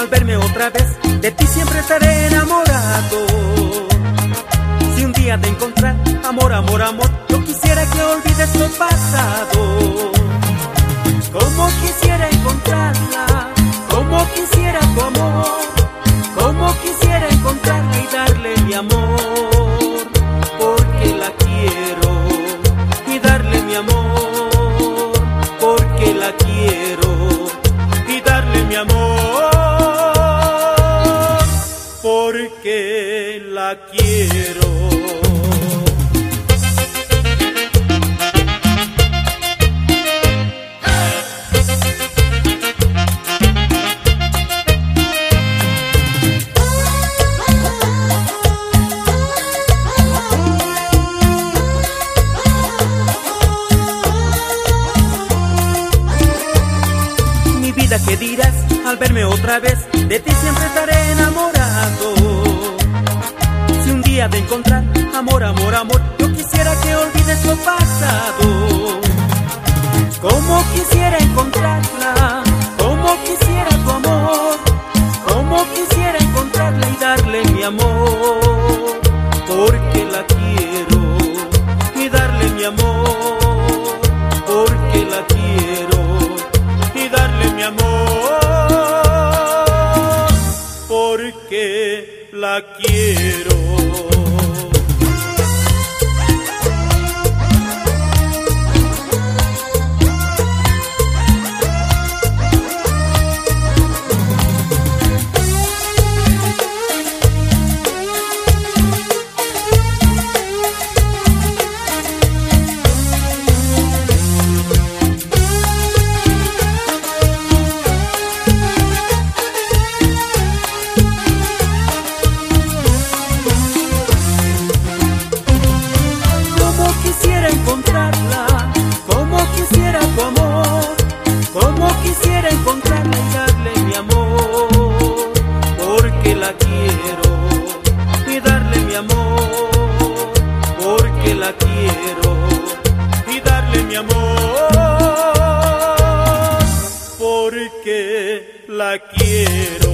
al verme otra vez, de ti siempre estaré enamorado. Si un día te encontrar, amor, amor, amor, la quiero. ¿qué dirás al verme otra vez? De ti siempre estaré enamorado. Día te encontrar, amor, amor, amor, yo quisiera que olvides lo pasado. Como quisiera encontrarla, como quisiera tu amor, como quisiera encontrarla y darle mi amor, porque la quiero y darle mi amor, porque la quiero y darle mi amor, porque la quiero. Quisiera encontrarla y darle mi amor, porque la quiero y darle mi amor, porque la quiero y darle mi amor, porque la quiero.